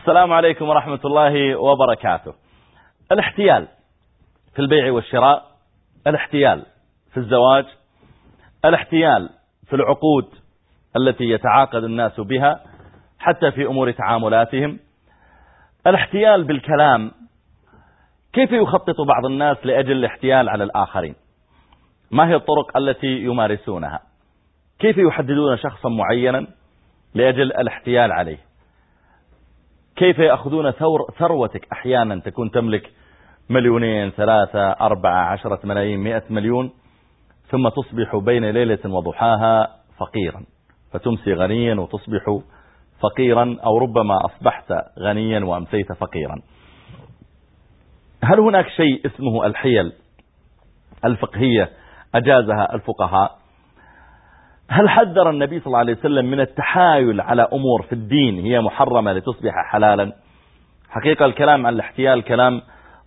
السلام عليكم ورحمة الله وبركاته. الاحتيال في البيع والشراء الاحتيال في الزواج الاحتيال في العقود التي يتعاقد الناس بها حتى في أمور تعاملاتهم الاحتيال بالكلام كيف يخطط بعض الناس لأجل الاحتيال على الآخرين؟ ما هي الطرق التي يمارسونها؟ كيف يحددون شخصا معينا لأجل الاحتيال عليه؟ كيف يأخذون ثور ثروتك أحيانا تكون تملك مليونين ثلاثة أربعة عشرة ملايين مئة مليون ثم تصبح بين ليلة وضحاها فقيرا. فتمسي غنيا وتصبح فقيرا أو ربما أصبحت غنيا وأمسيت فقيرا. هل هناك شيء اسمه الحيل الفقهية؟ أجازها الفقهاء. هل حذر النبي صلى الله عليه وسلم من التحايل على أمور في الدين هي محرمة لتصبح حلالا؟ حقيقة الكلام عن الاحتيال كلام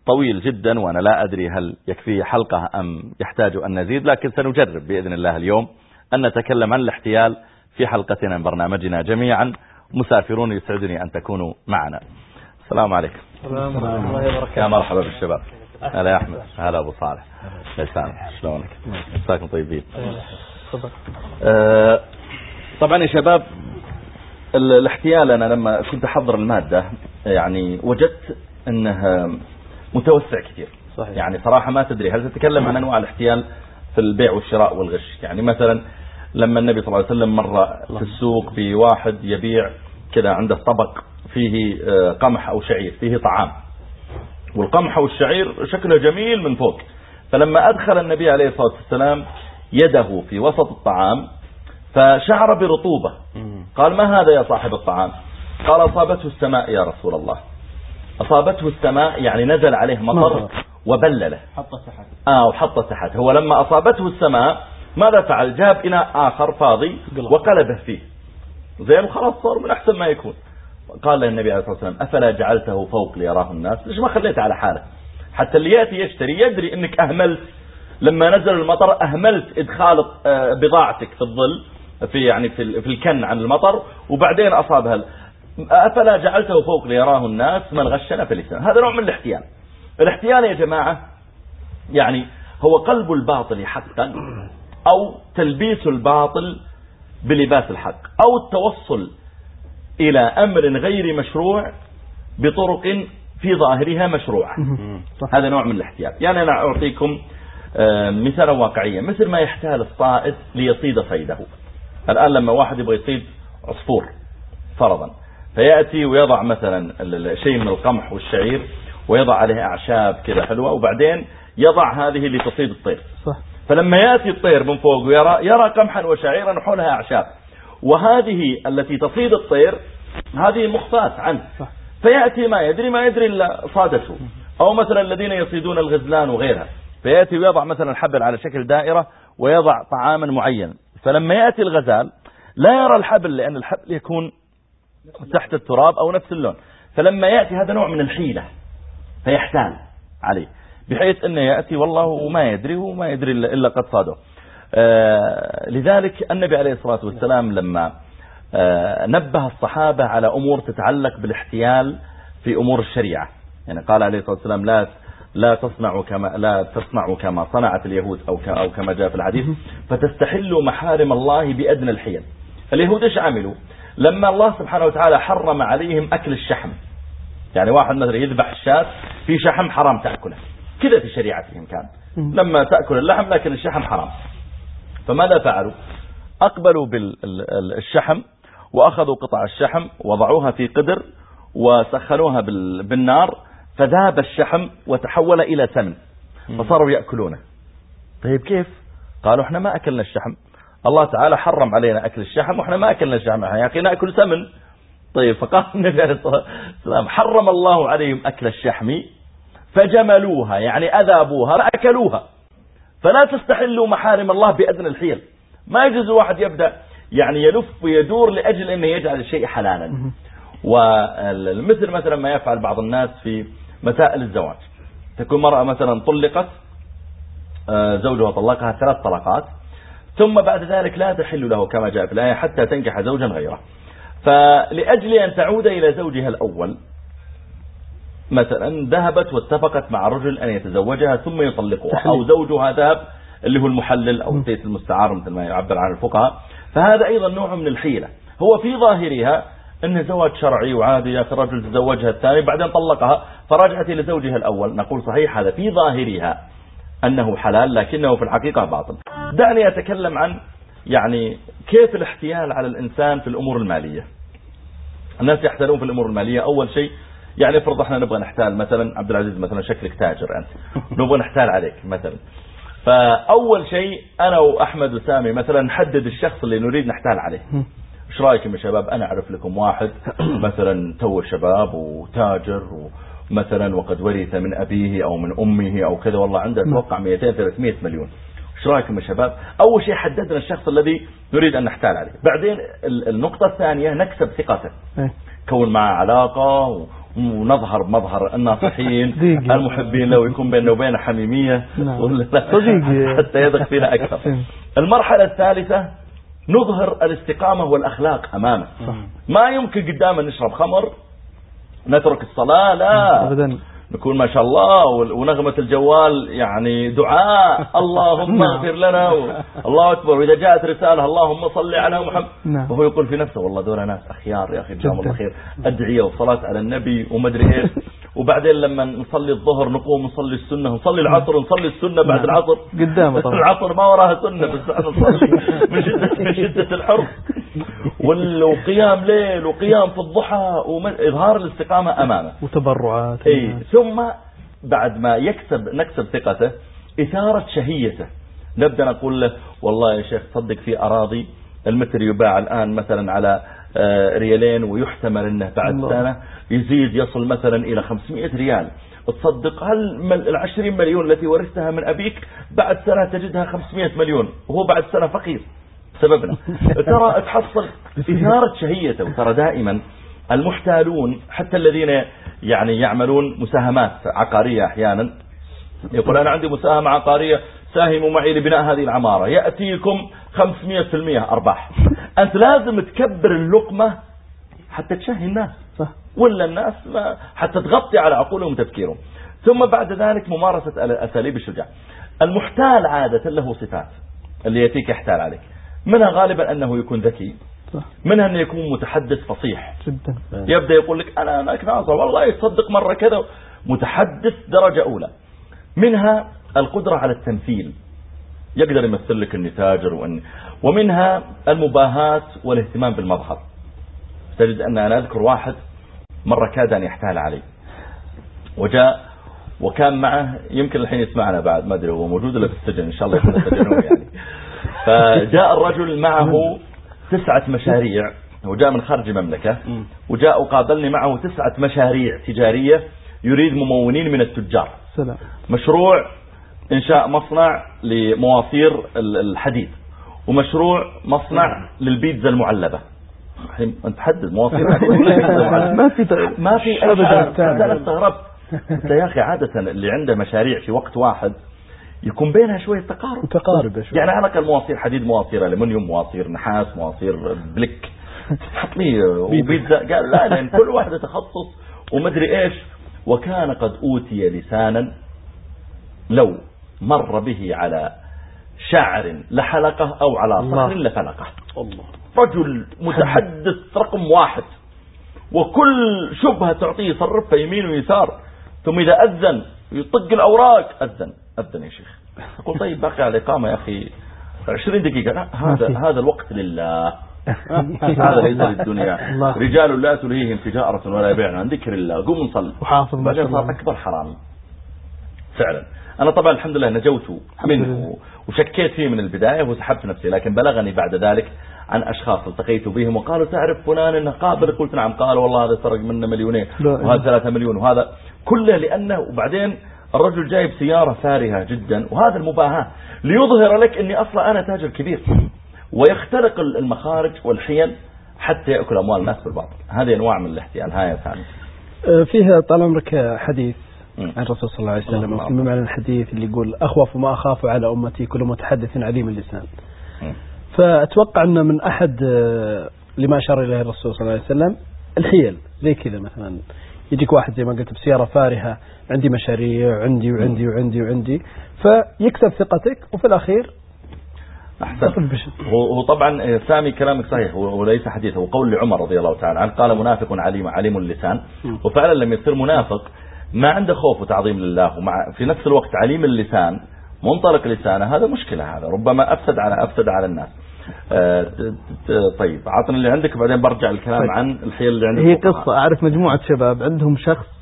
طويل جدا وأنا لا أدري هل يكفي حلقة أم يحتاج أن نزيد لكن سنجرب بإذن الله اليوم أن نتكلم عن الاحتيال في حلقتنا من برنامجنا جميعا. مسافرون يسعدني أن تكونوا معنا. السلام عليكم. السلام ورحمة الله وبركاته. يا مرحبا بالشباب. هلا يا أحمد. هلا أبو صالح. شلونك؟ مساكم طيبين. أه طبعا يا شباب الاحتيال أنا لما كنت أحضر المادة يعني وجدت أنه متوسع كثير. صحيح. يعني صراحة ما تدري هل تتكلم عن أنواع الاحتيال في البيع والشراء والغش؟ يعني مثلا لما النبي صلى الله عليه وسلم مر في السوق بواحد يبيع كذا عنده طبق فيه آه، قمح أو شعير فيه طعام. والقمح والشعير شكله جميل من فوق. فلما أدخل النبي عليه الصلاة والسلام يده في وسط الطعام فشعر برطوبة. قال ما هذا يا صاحب الطعام؟ قال أصابته السماء يا رسول الله. أصابته السماء يعني نزل عليه مطر وبلله حط تحت آه وحط تحت هو لما أصابته السماء ماذا فعل؟ جاب إناء آخر فاضي وقلبه فيه. زين وخلاص صار من أحسن ما يكون. قال النبي عليه الصلاة والسلام أفلا جعلته فوق ليراه الناس؟ ليش ما خليته على حاله؟ حتى اللي يأتي يشتري يدري أنك أهملت لما نزل المطر أهملت إدخال آه، بضاعتك في الظل في يعني في, في الكن عن المطر وبعدين أصابها أفلا جعلته فوق ليراه الناس من غشنا في الإسلام. هذا نوع من الاحتيال. الاحتيال يا جماعة يعني هو قلب الباطل حقا أو تلبيس الباطل بلباس الحق أو التوصل إلى أمر غير مشروع بطرق في ظاهرها مشروعة. هذا نوع من الاحتيال. يعني أنا أعطيكم مثالا واقعيا مثل ما يحتال الصائد ليصيد صيده. الآن لما واحد يبغى يصيد عصفور فرضا فيأتي ويضع مثلا شيء من القمح والشعير ويضع عليه أعشاب كذا حلوة وبعدين يضع هذه لتصيد الطير. صح. فلما يأتي الطير من فوق ويرى يرى قمحا وشعيرا وحولها أعشاب. وهذه التي تصيد الطير هذه مخفاة عنه. صح. فيأتي ما يدري ما يدري إلا صادته أو مثلا الذين يصيدون الغزلان وغيرها. فيأتي ويضع مثلا الحبل على شكل دائرة ويضع طعاما معين. فلما يأتي الغزال لا يرى الحبل لأن الحبل يكون تحت التراب أو نفس اللون. فلما يأتي هذا نوع من الحيلة فيحتال عليه بحيث أنه يأتي والله وما يدري وما يدري إلا قد صاده. آه لذلك النبي عليه الصلاة والسلام لما آه نبه الصحابة على أمور تتعلق بالاحتيال في أمور الشريعة. يعني قال عليه الصلاة والسلام لا لا تصنعوا كما لا تصنعوا كما صنعت اليهود أو أو كما جاء في الحديث. فتستحلوا محارم الله بأدنى الحيل. اليهود إيش عملوا؟ لما الله سبحانه وتعالى حرم عليهم أكل الشحم. يعني واحد مثلا يذبح الشاة في شحم حرام تأكله. كذا في شريعتهم كان. لما تأكل اللحم لكن الشحم حرام. فماذا فعلوا؟ أقبلوا بالشحم وأخذوا قطع الشحم وضعوها في قدر وسخنوها بالنار فذاب الشحم وتحول إلى سمن فصاروا يأكلونه. طيب كيف؟ قالوا إحنا ما أكلنا الشحم. الله تعالى حرم علينا أكل الشحم وإحنا ما أكلنا الشحم. يا أخي نأكل سمن. طيب فقال النبي عليه الصلاة والسلام حرم الله عليهم أكل الشحم فجملوها يعني أذابوها فأكلوها فلا تستحلوا محارم الله بأذن الحيل. ما يجوز واحد يبدأ يعني يلف ويدور لأجل أنه يجعل الشيء حلالا. ومثل مثلا ما يفعل بعض الناس في مسائل الزواج تكون مرأة مثلا طلقت آه، زوجها طلقها ثلاث طلقات ثم بعد ذلك لا تحل له كما جاء في الآية حتى تنكح زوجا غيره. فلأجل أن تعود إلى زوجها الأول مثلا ذهبت واتفقت مع رجل أن يتزوجها ثم يطلقها أو زوجها ذهب اللي هو المحلل أو الزيت المستعار مثل ما يعبر عن الفقهاء. فهذا أيضا نوع من الحيلة. هو في ظاهرها أنه زواج شرعي وعادي يا أخي الرجل تزوجها الثاني بعدين طلقها فرجعت إلى زوجها الأول. نقول صحيح هذا في ظاهرها أنه حلال لكنه في الحقيقة باطل. دعني أتكلم عن يعني كيف الاحتيال على الإنسان في الأمور المالية. الناس يحتالون في الأمور المالية. أول شيء يعني افرض إحنا نبغى نحتال مثلا عبد العزيز مثلا شكلك تاجر أنت نبغى نحتال عليك مثلا. فأول شيء أنا وأحمد وسامي مثلا نحدد الشخص اللي نريد نحتال عليه. إيش رأيكم يا شباب؟ أنا أعرف لكم واحد مثلا تو شباب وتاجر مثلا وقد ورث من أبيه أو من أمه أو كذا والله عنده أتوقع 200 300 مليون. إيش رأيكم يا شباب؟ أول شيء حددنا الشخص الذي نريد أن نحتال عليه. بعدين النقطة الثانية نكسب ثقته. إيه. كون معه علاقة ونظهر بمظهر الناصحين المحبين لو يكون بيننا وبينه حميمية. نعم. حتى يدخل فينا أكثر. إيه. المرحلة الثالثة نظهر الاستقامة والأخلاق أمامه ما يمكن قدامه نشرب خمر نترك الصلاة لا. أبدا. نكون ما شاء الله ونغمة الجوال يعني دعاء. اللهم نعم. اغفر لنا الله أكبر. وإذا جاءت رسالة اللهم صل على محمد. نعم. وهو يقول في نفسه والله دول ناس أخيار يا أخي جزاهم الله خير. أدعية وصلاة على النبي ومدري إيش. وبعدين لما نصلي الظهر نقوم نصلي السنة نصلي العصر نصلي السنة بعد نعم. العصر. قدامه طبعا. العصر ما وراها سنة بس إحنا نصلي من شدة, من شدة الحر. وقيام ليل وقيام في الضحى وإظهار الاستقامة أمامه وتبرعات. اي ثم بعد ما يكسب نكسب ثقته إثارة شهيته. نبدأ نقول له والله يا شيخ صدق في أراضي المتر يباع الآن مثلا على ريالين ويحتمل أنه بعد الله. سنة يزيد يصل مثلا إلى 500 ريال. تصدق هل العشرين مليون التي ورثتها من أبيك بعد سنة تجدها 500 مليون؟ وهو بعد سنة فقير سببنا. ترى تحصل إثارة شهيته وترى دائما المحتالون حتى الذين يعني يعملون مساهمات عقارية أحيانا يقول أنا عندي مساهمة عقارية ساهموا معي لبناء هذه العمارة. يأتيكم 500% أرباح. أنت لازم تكبر اللقمة حتى تشهي الناس ولا الناس حتى تغطي على عقولهم وتفكيرهم. ثم بعد ذلك ممارسة أساليب الشجاع. المحتال عادة له صفات اللي يأتيك يحتال عليك. منها غالبا أنه يكون ذكي. منها أنه يكون متحدث فصيح. جدا. يبدأ يقول لك أنا أنا ناصر والله يصدق مرة كذا. متحدث درجة أولى. منها القدرة على التمثيل. يقدر يمثل لك أني تاجر وأن ومنها المباهاة والاهتمام بالمظهر. تجد أن أنا أذكر واحد مرة كاد أن يحتال علي. وجاء وكان معه يمكن الحين يسمعنا بعد ما أدري هو موجود ولا في السجن إن شاء الله يكون السجن يعني. فجاء الرجل معه تسعة مشاريع هو جاء من خارج المملكة وجاء وقابلني معه تسعة مشاريع تجارية يريد ممونين من التجار. سلام. مشروع إنشاء مصنع لمواصير الحديد ومشروع مصنع للبيتزا المعلبة. أنت حدد مواصير ما في ما في أنا استغربت. أنت يا أخي عادة اللي عنده مشاريع في وقت واحد يكون بينها شوية تقارب. تقارب شوية يعني عندك المواصير حديد مواصير ألمنيوم مواصير نحاس مواصير بلك حط لي وبيتزا. قال لا لأن كل واحدة تخصص ومدري إيش. وكان قد أوتي لسانا لو مر به على شعر لحلقه أو على صخر لفلقه. الله. رجل متحدث رقم واحد وكل شبهة تعطيه يصرفها يمين ويسار ثم إذا أذن يطق الأوراق. أذن أذن يا شيخ. أقول طيب باقي على الإقامة يا أخي 20 دقيقة. لا هذا هذا الوقت لله. هذا ليس للدنيا. رجال لا تلهيهم تجارة ولا يبيعون عن ذكر الله. قوم نصلي وحافظ بعدين صار أكبر حرامي فعلا. أنا طبعا الحمد لله نجوت منه وشكيت فيه من البداية وسحبت نفسي لكن بلغني بعد ذلك عن أشخاص التقيت بهم وقالوا تعرف فلان إنه قابل؟ قلت نعم. قال والله هذا سرق منا مليونين وهذا ثلاثة مليون وهذا كله لأنه وبعدين الرجل جايب سيارة فارهة جدا وهذا المباهاة ليظهر لك أني أصلا أنا تاجر كبير. ويخترق المخارج والحيل حتى يأكل أموال الناس بالباطل. هذه أنواع من الاحتيال. هاي ثاني أه، فيها طال عمرك حديث. عن الرسول صلى الله عليه وسلم وفي معنى الحديث اللي يقول أخوف ما أخاف على أمتي كل متحدث عليم اللسان. فأتوقع أن من أحد أه، لما أشار إليه الرسول صلى الله عليه وسلم الحيل زي كذا مثلا. يجيك واحد زي ما قلت بسيارة فارهة عندي مشاريع عندي وعندي وعندي وعندي. فيكسب ثقتك وفي الأخير أحسن هو طبعا آه، سامي كلامك صحيح وليس حديث هو قول لعمر رضي الله تعالى عنه قال منافق عليم عليم اللسان. وفعلا لم يصير منافق ما عنده خوف وتعظيم لله ومع في نفس الوقت عليم اللسان منطلق لسانه هذا مشكلة هذا. ربما أفسد على أفسد على الناس. آه، طيب عطنا اللي عندك وبعدين برجع الكلام طيب. عن الحيل اللي عندك. هي قصة أعرف مجموعة شباب عندهم شخص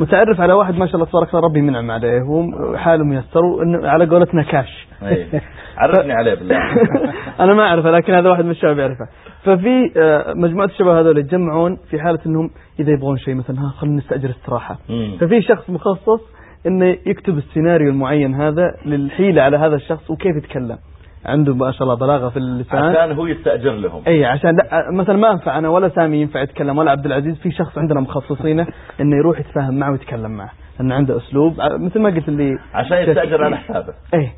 متعرف على واحد ما شاء الله تبارك الله ربي منعم عليه. وحاله ميسر على قولتنا كاش إيه. عرفني عليه بالله. أنا ما أعرفه لكن هذا واحد من الشباب يعرفه. ففي آه، مجموعة الشباب هذول يتجمعون في حالة إنهم إذا يبغون شيء مثلا ها خلينا نستأجر استراحة. ففي شخص مخصص إنه يكتب السيناريو المعين هذا للحيلة على هذا الشخص وكيف يتكلم. عنده ما شاء الله بلاغة في اللسان. عشان هو يستأجر لهم. اي عشان لا مثلا ما انفع أنا ولا سامي ينفع يتكلم ولا عبد العزيز في شخص عندنا مخصصينه إنه يروح يتفاهم معه ويتكلم معه انه عنده أسلوب. مثل ما قلت اللي عشان يستأجر على حسابه. إيه.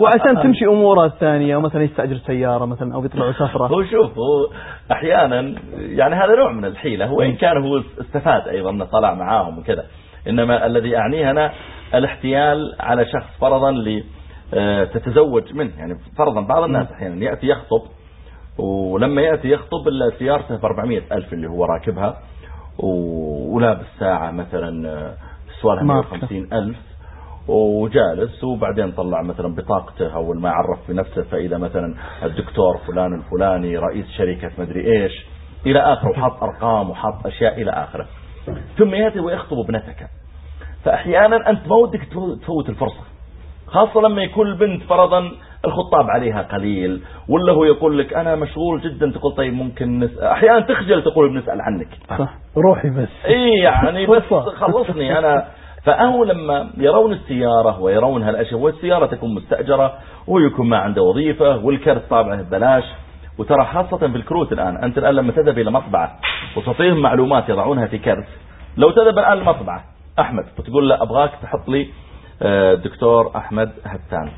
وعشان تمشي أموره الثانية مثلا يستأجر سيارة مثلا أو يطلع سفرة. هو شوف هو أحيانا يعني هذا نوع من الحيلة. وان كان هو استفاد أيضا انه طلع معاهم وكذا. إنما الذي اعنيه أنا الاحتيال على شخص فرضا ل آه، تتزوج منه. يعني فرضا بعض الناس أحيانا يأتي يخطب ولما يأتي يخطب إلا سيارته ب 400 ألف اللي هو راكبها ولابس ساعة مثلا آه، سوالها 150 ألف وجالس وبعدين طلع مثلا بطاقته أول ما عرف بنفسه فإذا مثلا الدكتور فلان الفلاني رئيس شركة مدري إيش إلى آخره وحط أرقام وحط أشياء إلى آخره. ثم يأتي ويخطب ابنتك. فأحيانا أنت ما ودك تفوت الفرصة. خاصة لما يكون البنت فرضا الخطاب عليها قليل ولا هو يقول لك أنا مشغول جدا تقول طيب ممكن نسأل أحيانا تخجل تقول بنسأل عنك. صح روحي بس. إيه يعني بس خلصني أنا. فأهو لما يرون السيارة ويرون هالأشياء والسيارة تكون مستأجرة ويكون ما عنده وظيفة والكرت طابعه ببلاش. وترى خاصة في الكروت الآن أنت الآن لما تذهب إلى مطبعة وتعطيهم معلومات يضعونها في كرت لو تذهب الآن المطبعة أحمد وتقول له أبغاك تحط لي دكتور أحمد هتان.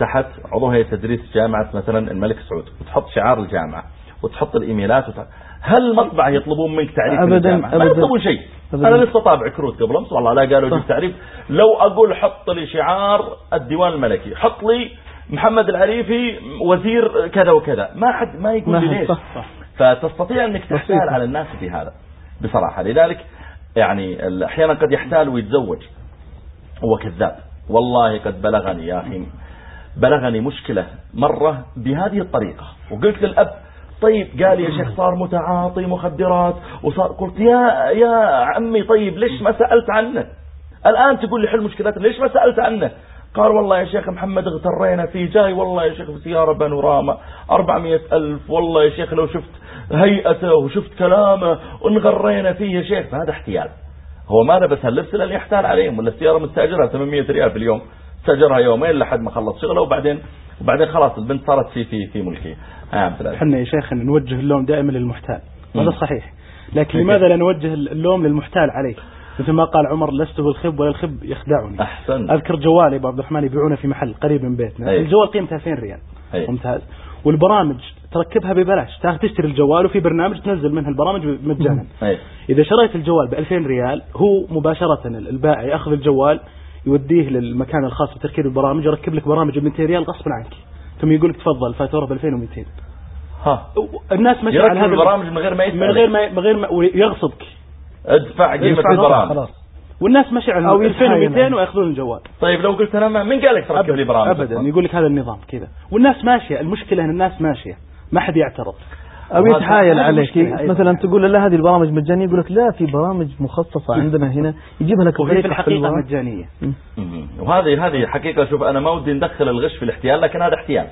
تحت عضو هيئة تدريس جامعة مثلا الملك سعود. وتحط شعار الجامعة. وتحط الإيميلات وتحط هل المطبعة يطلبون منك تعريف أبدا الجامعة؟ أبدا. ما يطلبون شيء. أنا لسه طابع كروت قبل أمس والله لا قالوا لي تعريف. لو أقول حط لي شعار الديوان الملكي حط لي محمد العريفي وزير كذا وكذا. ما حد ما يقول لي ليش. فتستطيع أنك تحتال على الناس في هذا بصراحة. لذلك يعني أحيانا قد يحتال ويتزوج. هو كذاب. والله قد بلغني يا أخي بلغني مشكلة مرة بهذه الطريقة. وقلت للأب طيب قال يا شيخ صار متعاطي مخدرات وصار قلت يا يا عمي طيب ليش ما سألت عنه؟ الآن تقول لي حل مشكلات ليش ما سألت عنه؟ قال والله يا شيخ محمد اغترينا فيه جاي والله يا شيخ بسيارة بانوراما 400 ألف والله يا شيخ لو شفت هيئته وشفت كلامه ونغرينا فيه يا شيخ. فهذا احتيال. هو ما لبس هاللبس إلا يحتال عليهم ولا السيارة مستأجرها 800 ريال في اليوم استأجرها يومين لحد ما خلص شغله وبعدين وبعدين خلاص البنت صارت في في في ملكه إحنا يا شيخ نوجه اللوم دائما للمحتال. هذا صحيح. لكن لماذا لا نوجه اللوم للمحتال عليه مثل ما قال عمر لست بالخب ولا الخب يخدعني. أحسن. أذكر جوالي أبو عبد الرحمن يبيعونه في محل قريب من بيتنا. أيه. الجوال قيمته 2000 ريال. أيه. ممتاز. والبرامج تركبها ببلاش تاخذ تشتري الجوال وفي برنامج تنزل منها البرامج مجانا. أيه. إذا شريت الجوال ب 2000 ريال هو مباشرة البائع يأخذ الجوال يوديه للمكان الخاص بتركيب البرامج يركب لك برامج ب 200 ريال غصبا عنك. ثم يقول لك تفضل فاتورة ب 2200 ها. الناس ماشية على هذا البرامج من غير ما يسألك من غير ما من غير ما ويغصبك. ادفع قيمة البرامج. خلاص والناس ماشية على 2200 ويأخذون الجوال. طيب لو قلت أنا من قال لك تركب لي برامج؟ ابدا يقول لك هذا النظام كذا. والناس ماشية المشكلة إن الناس ماشية. ما حد يعترض. أو يتحايل عليك. مثلا تقول له هذه البرامج مجانية يقول لك لا في برامج مخصصة عندنا هنا يجيبها لك وهي في الحقيقة مجانية. وهذه هذه حقيقة شوف أنا ما ودي ندخل الغش في الاحتيال لكن هذا احتيال.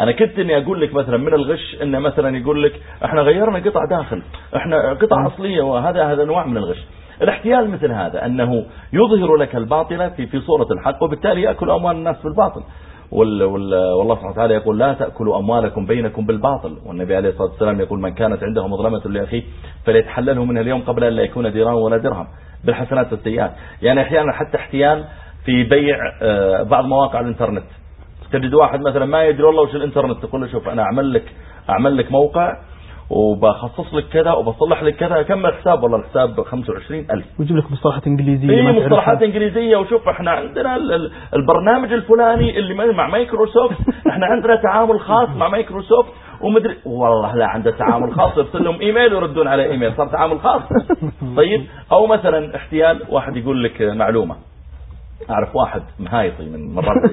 أنا كنت إني أقول لك مثلا من الغش انه مثلا يقول لك إحنا غيرنا قطع داخل إحنا قطع أصلية وهذا هذا انواع من الغش. الاحتيال مثل هذا أنه يظهر لك الباطل في في صورة الحق وبالتالي يأكل أموال الناس بالباطل. والله سبحانه وتعالى يقول لا تأكلوا أموالكم بينكم بالباطل. والنبي عليه الصلاة والسلام يقول من كانت عنده مظلمة لأخيه فليتحلله منها اليوم قبل أن لا يكون دينار ولا درهم بالحسنات والسيئات. يعني أحيانا حتى احتيال في بيع آه، بعض مواقع الإنترنت. تجد واحد مثلا ما يدري والله وش الإنترنت تقول له شوف أنا أعمل لك أعمل لك موقع وبخصص لك كذا وبصلح لك كذا كم الحساب والله الحساب ب 25000 ويجيب لك مصطلحات إنجليزية اي مصطلحات إنجليزية. وشوف إحنا عندنا البرنامج الفلاني اللي مع مايكروسوفت. إحنا عندنا تعامل خاص مع مايكروسوفت. ومدري والله لا عنده تعامل خاص. يرسل لهم إيميل ويردون على إيميل. صار تعامل خاص. طيب أو مثلا احتيال واحد يقول لك معلومة. أعرف واحد مهايطي من مرات.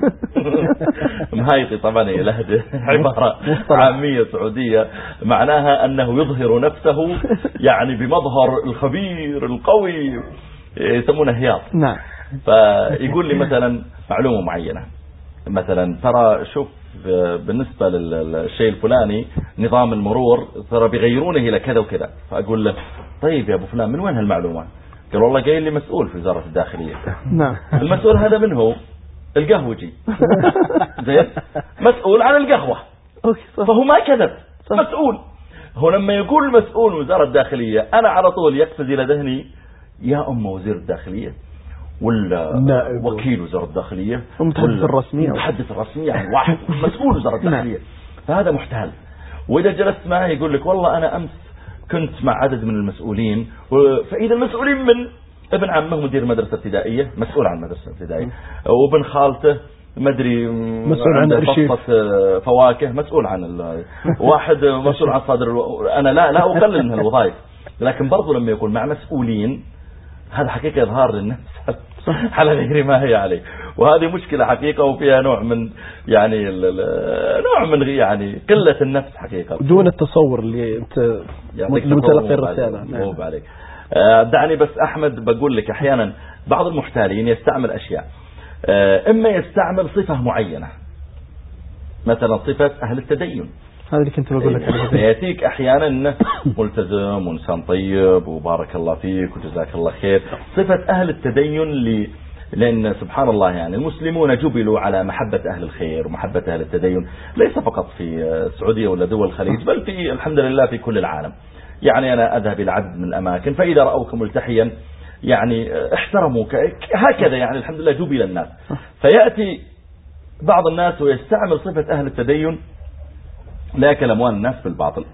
مهايطي طبعا لهجة عبارة عامية سعودية. معناها أنه يظهر نفسه يعني بمظهر الخبير القوي يسمونه هياط. نعم. فيقول لي مثلا معلومة معينة. مثلا ترى شوف بالنسبة للشيء الفلاني نظام المرور ترى بيغيرونه إلى كذا وكذا. فأقول له طيب يا أبو فلان من وين هالمعلومة؟ قال والله قايل لي مسؤول في وزارة الداخلية. نعم. المسؤول هذا من هو؟ القهوجي. زين. مسؤول عن القهوة. فهو ما كذب. مسؤول. هو لما يقول المسؤول وزارة الداخلية أنا على طول يقفز إلى ذهني يا أم وزير الداخلية ولا وكيل وزارة الداخلية المتحدث الرسمي المتحدث الرسمي يعني واحد مسؤول وزارة. الداخلية. فهذا محتال. وإذا جلست معه يقول لك والله أنا أمس كنت مع عدد من المسؤولين فإذا المسؤولين من ابن عمه مدير مدرسة ابتدائية مسؤول عن مدرسة ابتدائية. وابن خالته مدري مسؤول عن بسطة فواكه مسؤول عن واحد مسؤول عن صادر أنا لا لا أقلل من الوظائف لكن برضو لما يكون مع مسؤولين هذا حقيقة إظهار للنفس. على غير ما هي عليه. وهذه مشكلة حقيقة وفيها نوع من يعني نوع من يعني قلة النفس حقيقة. دون التصور اللي أنت متلقي الرسالة. نعم. عليك. آه، دعني بس أحمد بقول لك أحيانا بعض المحتالين يستعمل أشياء. آه، إما يستعمل صفة معينة. مثلا صفة أهل التدين. هذا اللي كنت بقول لك عليه. يأتيك أحيانا إنه ملتزم وإنسان طيب وبارك الله فيك وجزاك الله خير. صفة أهل التدين اللي لأن سبحان الله يعني المسلمون جبلوا على محبة أهل الخير ومحبة أهل التدين. ليس فقط في السعودية ولا دول الخليج بل في الحمد لله في كل العالم. يعني أنا أذهب إلى عدد من الأماكن فإذا رأوك ملتحيا يعني احترموك هكذا يعني الحمد لله جبل الناس. فيأتي بعض الناس ويستعمل صفة أهل التدين ليأكل أموال الناس بالباطل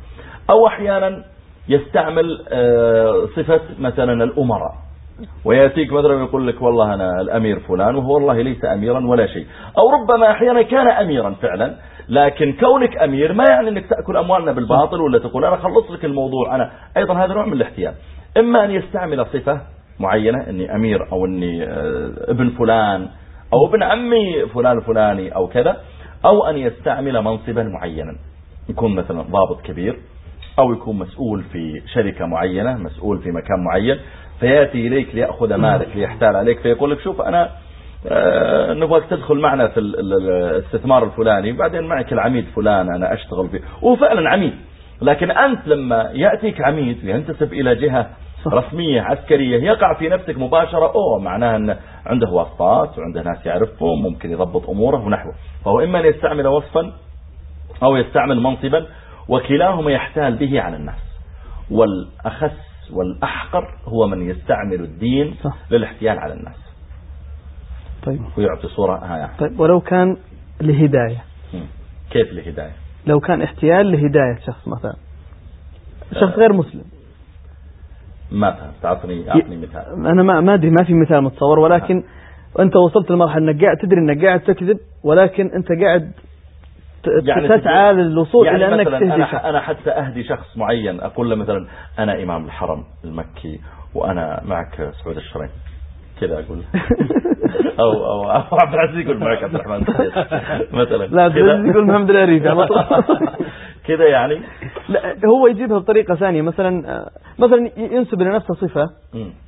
أو أحيانا يستعمل آه، صفة مثلا الأمراء. ويأتيك مثلا يقول لك والله أنا الأمير فلان وهو والله ليس أميرا ولا شيء. أو ربما أحيانا كان أميرا فعلا لكن كونك أمير ما يعني أنك تأكل أموالنا بالباطل ولا تقول أنا خلص لك الموضوع أنا أيضا هذا نوع من الاحتيال. إما أن يستعمل صفة معينة أني أمير أو أني آه، ابن فلان أو ابن عمي فلان الفلاني أو كذا أو أن يستعمل منصبا معينا. يكون مثلا ضابط كبير أو يكون مسؤول في شركة معينة مسؤول في مكان معين فيأتي إليك ليأخذ مالك ليحتال عليك فيقول لك شوف أنا آه، نبغاك تدخل معنا في الاستثمار الفلاني بعدين معك العميد فلان أنا أشتغل فيه. وهو فعلا عميد. لكن أنت لما يأتيك عميد ينتسب إلى جهة رسمية عسكرية يقع في نفسك مباشرة أوه معناها أن عنده واسطات وعنده ناس يعرفهم ممكن يضبط أموره ونحوه. فهو إما أن يستعمل وصفا يستعمل منصبا وكلاهما يحتال به على الناس. والأخس والأحقر هو من يستعمل الدين صح. للاحتيال على الناس. طيب. ويعطي صورة. هاي طيب ولو كان لهداية. كيف لهداية؟ لو كان احتيال لهداية شخص مثلا. شخص غير مسلم. ما فهمت. تعطني أعطني مثال. أنا ما ما أدري ما في مثال متصور ولكن أنت وصلت لمرحلة إنك قاعد تدري إنك قاعد تكذب ولكن أنت قاعد يعني تسعى للوصول يعني إلى أنك مثلا أنا, أنا حتى أهدي شخص معين أقول له مثلا أنا إمام الحرم المكي وأنا معك سعود الشرين كذا أقول. أو أو عبد العزيز يقول معك عبد الرحمن مثلا. لا عبد العزيز يقول محمد العريفي كذا يعني. لا هو يجيبها بطريقة ثانية. مثلا مثلا ينسب لنفسه صفة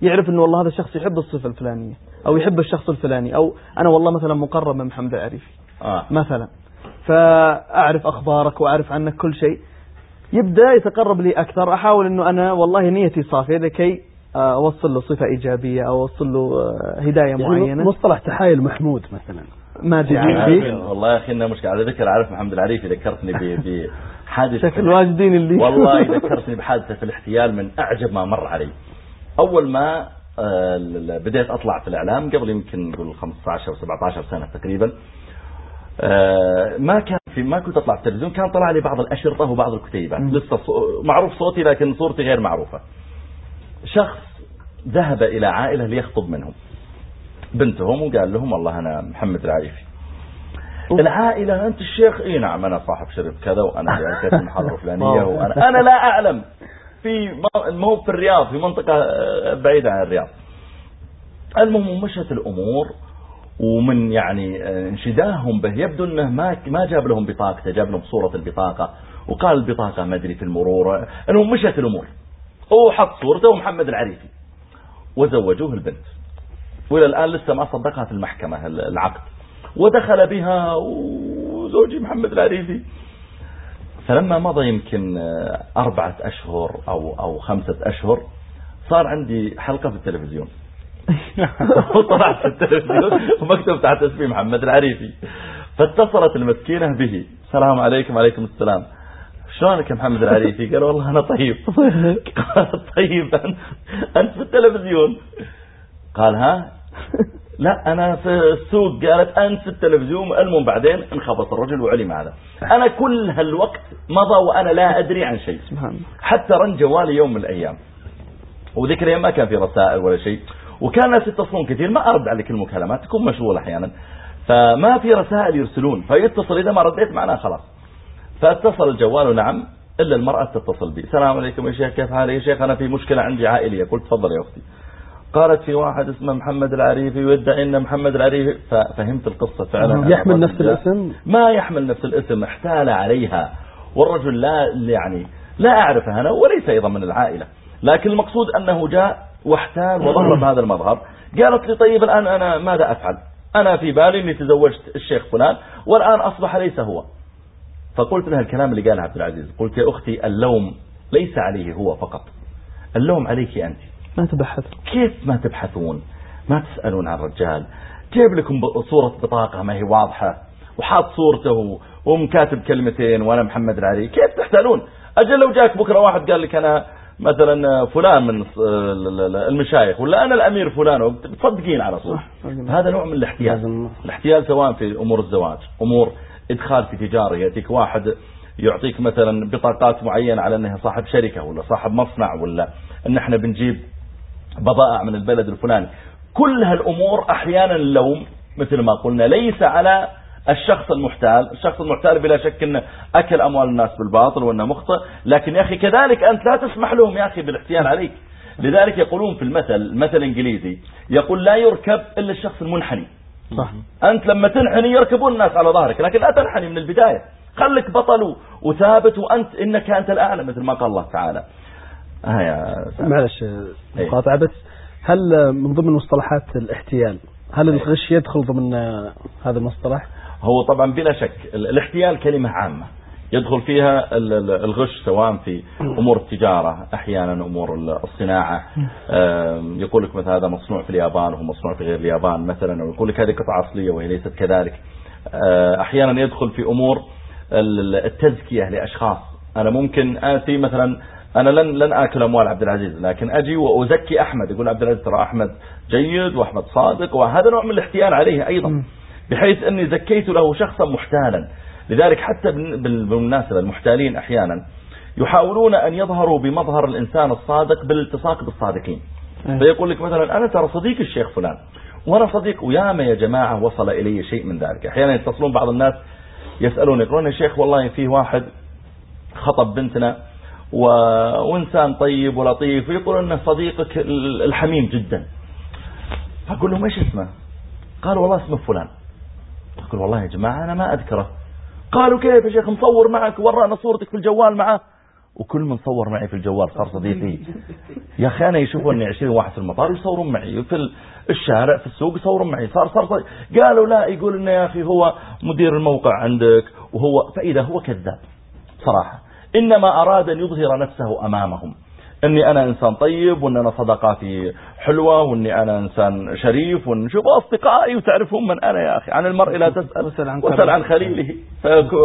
يعرف إنه والله هذا الشخص يحب الصفة الفلانية أو يحب الشخص الفلاني أو أنا والله مثلا مقرب من محمد العريفي. آه. مثلا. فأعرف أخبارك وأعرف عنك كل شيء. يبدأ يتقرب لي أكثر. أحاول أنه أنا والله نيتي صافية لكي أوصل له صفة إيجابية أو أوصل له هداية يعني معينة. مصطلح تحايل محمود مثلا. ما يعني والله يا أخي إنه مشكلة. على ذكر عارف محمد العريفي ذكرتني بحادثة شكل واجدين اللي. والله ذكرتني بحادثة الاحتيال من أعجب ما مر علي. أول ما آه، بديت أطلع في الإعلام قبل يمكن نقول 15 أو 17 سنة تقريبا. آه، ما كان في ما كنت أطلع في التلفزيون كان طلع لي بعض الأشرطة وبعض الكتيبات لسه معروف صوتي لكن صورتي غير معروفة. شخص ذهب إلى عائلة ليخطب منهم. بنتهم وقال لهم والله أنا محمد العريفي. العائلة أنت الشيخ؟ إي نعم أنا صاحب شرب كذا وأنا جالس المحاضرة الفلانية وأنا أنا لا أعلم. في مو في الرياض في منطقة آه، بعيدة عن الرياض. المهم مشت الأمور. ومن يعني آه، انشداهم به يبدو أنه ما ما جاب لهم بطاقته جاب لهم صورة البطاقة وقال البطاقة ما أدري في المرور أنهم مشت الأمور. هو حط صورته ومحمد العريفي. وزوجوه البنت. وإلى الآن لسه ما صدقها في المحكمة العقد. ودخل بها وزوجي محمد العريفي. فلما مضى يمكن آه، أربعة أشهر أو, أو خمسة أشهر صار عندي حلقة في التلفزيون. وطلعت في التلفزيون. ومكتوب تحت اسمي محمد العريفي. فاتصلت المسكينة به. السلام عليكم وعليكم السلام. شلونك يا محمد العريفي؟ قال والله أنا طيب. قال طيب أنت في التلفزيون. قال ها؟ لا أنا في السوق. قالت أنت في التلفزيون. المهم بعدين انخبط الرجل وعلم هذا أنا كل هالوقت مضى وأنا لا أدري عن شيء. حتى رن جوالي يوم من الأيام. الأيام ما كان في رسائل ولا شيء. وكان الناس يتصلون كثير ما أرد على كل المكالمات تكون مشغول أحيانا. فما في رسائل يرسلون فيتصل إذا ما رديت معناه خلاص. فاتصل الجوال نعم إلا المرأة تتصل بي. السلام عليكم يا شيخ كيف حالي يا شيخ أنا في مشكلة عندي عائلية. قلت تفضل يا أختي. قالت في واحد اسمه محمد العريفي ويدعي إن محمد العريفي. ففهمت القصة فعلا. يحمل نفس الاسم؟ ما يحمل نفس الاسم احتال عليها. والرجل لا يعني لا أعرفه أنا وليس أيضا من العائلة. لكن المقصود أنه جاء واحتال وظهر بهذا المظهر. قالت لي طيب الآن أنا ماذا أفعل؟ أنا في بالي أني تزوجت الشيخ فلان والآن أصبح ليس هو. فقلت لها الكلام اللي قاله عبد العزيز. قلت يا أختي اللوم ليس عليه هو فقط. اللوم عليك أنت. ما تبحث. كيف ما تبحثون؟ ما تسألون عن الرجال. جيب لكم صورة بطاقة ما هي واضحة وحاط صورته ومكاتب كلمتين وأنا محمد العري. كيف تحتالون؟ أجل لو جاك بكرة واحد قال لك أنا مثلا فلان من المشايخ ولا أنا الأمير فلان تصدقين على طول. هذا نوع من الاحتيال. الاحتيال سواء في أمور الزواج أمور إدخال في تجارة يأتيك واحد يعطيك مثلا بطاقات معينة على أنه صاحب شركة ولا صاحب مصنع ولا أن إحنا بنجيب بضائع من البلد الفلاني. كل هالأمور أحيانا اللوم مثل ما قلنا ليس على الشخص المحتال الشخص المحتال بلا شك أنه أكل أموال الناس بالباطل وأنه مخطئ لكن يا أخي كذلك أنت لا تسمح لهم يا أخي بالاحتيال عليك. لذلك يقولون في المثل المثل الإنجليزي يقول لا يركب إلا الشخص المنحني. صح. أنت لما تنحني يركبون الناس على ظهرك لكن لا تنحني من البداية. خلك بطل وثابت وأنت إنك أنت الأعلى مثل ما قال الله تعالى. يا معلش إيه. مقاطعة بس. هل من ضمن مصطلحات الاحتيال هل إيه. الغش يدخل ضمن هذا المصطلح؟ هو طبعا بلا شك الاحتيال كلمة عامة. يدخل فيها الغش سواء في أمور التجارة أحيانا أمور الصناعة. يقول لك مثلا هذا مصنوع في اليابان وهو مصنوع في غير اليابان مثلا ويقول لك هذه قطعة أصلية وهي ليست كذلك. آه، أحيانا يدخل في أمور التزكية لأشخاص. أنا ممكن آتي مثلا أنا لن لن آكل أموال عبد العزيز لكن أجي وأزكي أحمد يقول عبد العزيز ترى أحمد جيد وأحمد صادق وهذا نوع من الاحتيال عليه أيضا. بحيث أني زكيت له شخصا محتالا. لذلك حتى بالمناسبة المحتالين أحيانا يحاولون أن يظهروا بمظهر الإنسان الصادق بالالتصاق بالصادقين. إيه. فيقول لك مثلا أنا ترى صديق الشيخ فلان وأنا صديق وياما يا جماعة وصل إلي شيء من ذلك. أحيانا يتصلون بعض الناس يسألون يقولون يا شيخ والله فيه واحد خطب بنتنا و... وإنسان طيب ولطيف ويقول أنه صديقك الحميم جدا. فأقول لهم إيش اسمه؟ قال والله اسمه فلان. أقول والله يا جماعة أنا ما أذكره. قالوا كيف يا شيخ؟ مصور معك ورانا صورتك في الجوال معه وكل من صور معي في الجوال صار صديقي. يا أخي أنا يشوفوني 20 واحد في المطار يصورون معي في الشارع في السوق يصورون معي. صار صار, صار قالوا لا يقول إنه يا أخي هو مدير الموقع عندك وهو فإذا هو كذاب صراحة. إنما أراد أن يظهر نفسه أمامهم. إني أنا إنسان طيب وإن أنا صداقاتي حلوة وإني أنا إنسان شريف وإن شوف أصدقائي وتعرفون من أنا يا أخي. عن المرء لا تسأل. وسل عن, وسل عن خليله.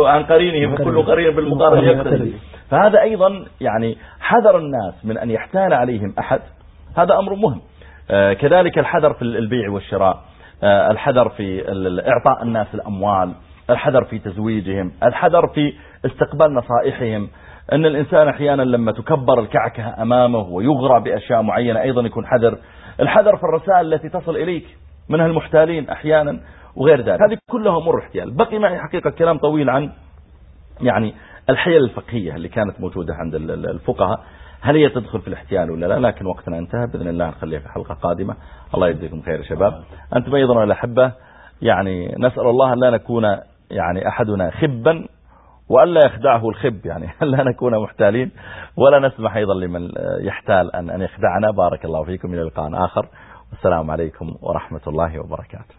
عن قرينه فكل قرين بالمقارن يقتدي. فهذا أيضا يعني حذر الناس من أن يحتال عليهم أحد. هذا أمر مهم. آه، كذلك الحذر في البيع والشراء. آه، الحذر في إعطاء الناس الأموال. الحذر في تزويجهم. الحذر في استقبال نصائحهم. أن الإنسان أحيانا لما تكبر الكعكة أمامه ويغرى بأشياء معينة أيضا يكون حذر. الحذر في الرسائل التي تصل إليك منها المحتالين أحيانا وغير ذلك. هذه كلها أمور احتيال. بقي معي حقيقة كلام طويل عن يعني الحيل الفقهية اللي كانت موجودة عند الفقهاء. هل هي تدخل في الاحتيال ولا لا؟ لكن وقتنا انتهى. بإذن الله نخليها في حلقة قادمة. الله يجزيكم خير يا شباب. أنتم أيضا الأحبة يعني نسأل الله أن لا نكون يعني أحدنا خبا وألا يخدعه الخب يعني ألا نكون محتالين ولا نسمح أيضا لمن يحتال أن, أن يخدعنا. بارك الله فيكم. إلى لقاء آخر. والسلام عليكم ورحمة الله وبركاته.